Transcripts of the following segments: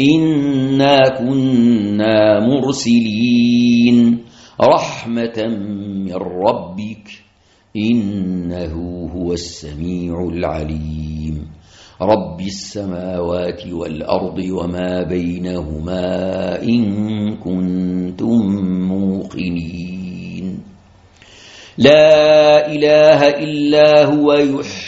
إنا كنا مرسلين رحمة من ربك إنه هو السميع العليم رب السماوات والأرض وما بينهما إن كنتم موقنين لا إله إلا هو يحيي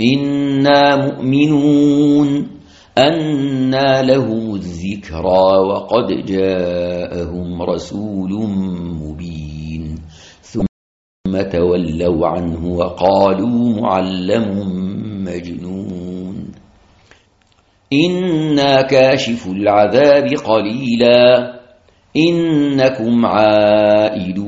إنا مؤمنون أنا لهم الذكرى وقد جاءهم رسول مبين. ثم تولوا عنه وقالوا معلم مجنون. إنا كاشف العذاب قليلا. إنكم عائدون.